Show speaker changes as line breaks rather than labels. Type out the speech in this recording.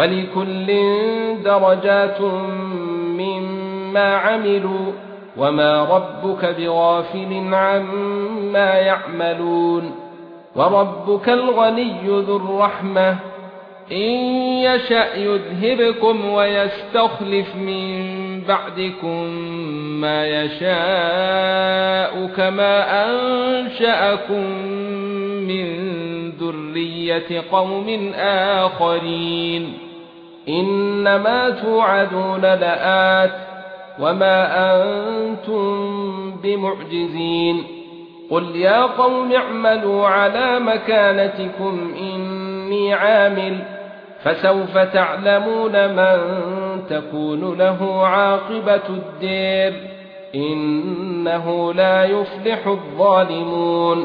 ولكل درجات مما عملوا وما ربك بغافل عما يعملون وربك الغني ذو الرحمة إن يشاء يذهبكم ويستخلف من بعدكم ما يشاء كما أنشأكم من ذرية قوم آخرين إنما توعدون لآت وما أنتم بمعجزين قل يا قوم اعملوا على مكانتكم إني عامل فسوف تعلمون من تكون له عاقبة الدير إنه لا يفلح الظالمون